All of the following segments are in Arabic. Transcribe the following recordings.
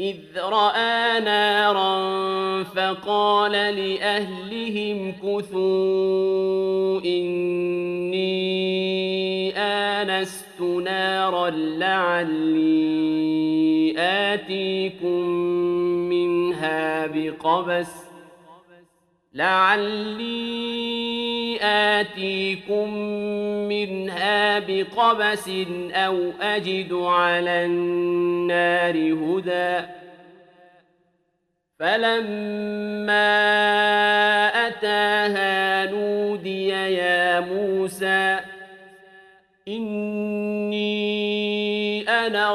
إذ رأى نارا فقال لأهلهم كثوا إني آنست نارا لعلي آتيكم منها بقبس لعلي آتيكم منها بقبس أو أجد على النار هدى فلما أتاها نودي يا موسى إني أنا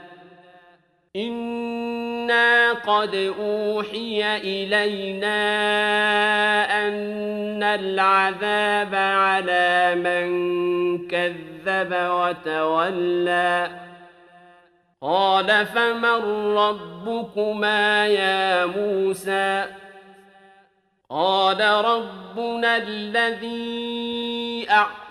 إنا قد أوحي إلينا أن العذاب على من كذب وتولى قال فمن ربكما يا موسى قال ربنا الذي أعطى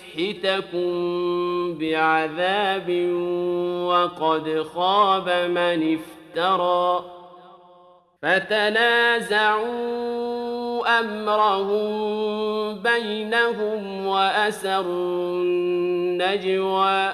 فيسحتكم بعذاب وقد خاب من افترى فتنازعوا امرهم بينهم واسروا النجوى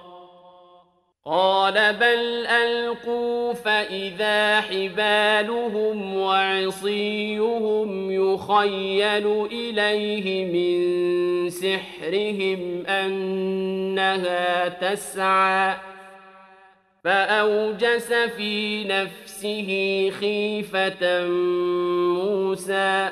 قال بل ألقوا فإذا حبالهم وعصيهم يخيل إليه من سحرهم أنها تسعى فأوجس في نفسه خيفة موسى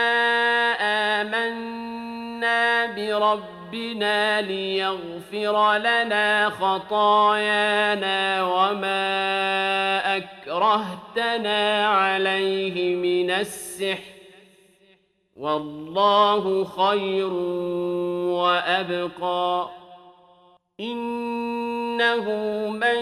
ربنا ليغفر لنا خطايانا وما أكرهتنا عليه من السحر والله خير وأبقى إنه من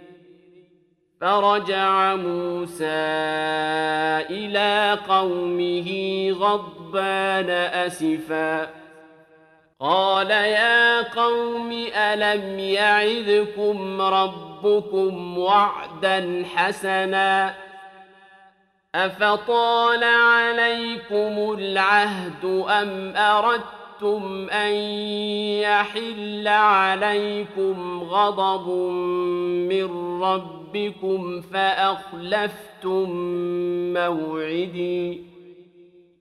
فرجع موسى إلى قومه غضبان أسفا. قال يا قوم ألم يعذكم ربكم وعدا حسنا؟ أفطال عليكم العهد أم أردتم أن يحل عليكم غضب من ربكم فأخلفتم موعدي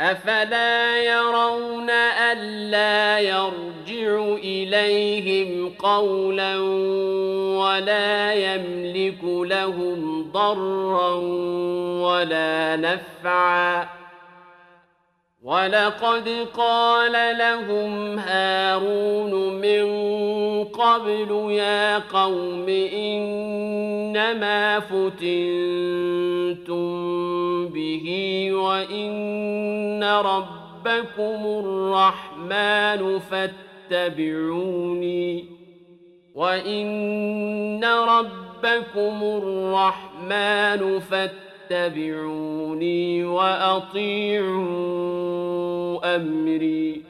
أفلا يرون ألا يرجع إليهم قولا ولا يملك لهم ضرا ولا نفعا ولقد قال لهم هارون من قبل يا قوم إنما فتنتم به وإن ربكم الرحمن فاتبعوني وإن ربكم الرحمن فاتبعوني وأطيعوا أمري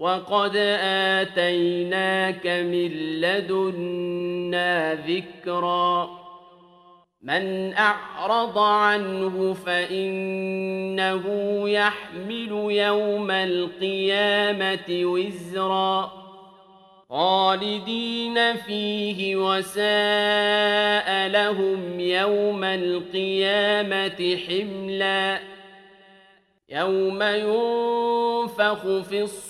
وقد آتيناك من لدنا ذكرا. من أعرض عنه فإنه يحمل يوم القيامة وزرا. خالدين فيه وساء لهم يوم القيامة حملا. يوم ينفخ في الصور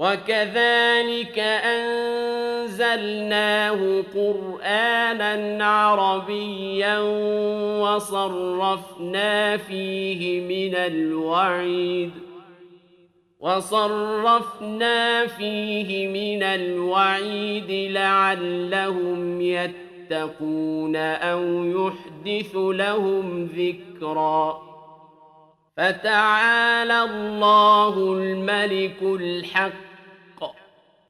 وكذلك أنزلناه قرآنا عربيا وصرفنا فيه من الوعيد وصرفنا فيه من الوعيد لعلهم يتقون أو يحدث لهم ذكرًا فتعالى الله الملك الحق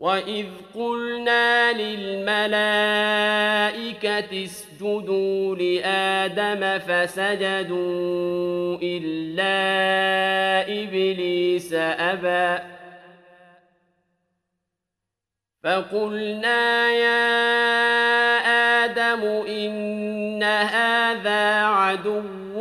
وإذ قلنا للملائكة اسجدوا لآدم فسجدوا إلا إبليس أبى فقلنا يا آدم إن هذا عدو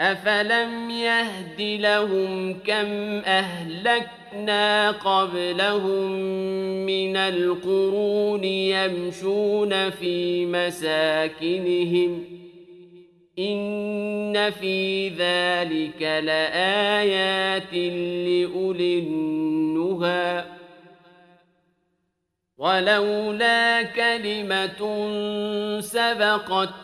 أفلم يهد لهم كم أهلكنا قبلهم من القرون يمشون في مساكنهم إن في ذلك لآيات لأولي النهى ولولا كلمة سبقت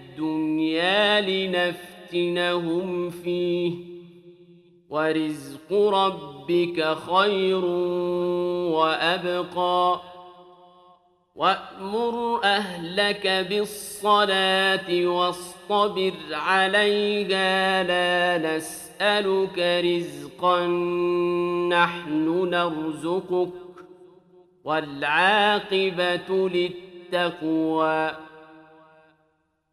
الدنيا لنفتنهم فيه ورزق ربك خير وأبقى وأمر أهلك بالصلاة واصطبر عليها لا نسألك رزقا نحن نرزقك والعاقبة للتقوى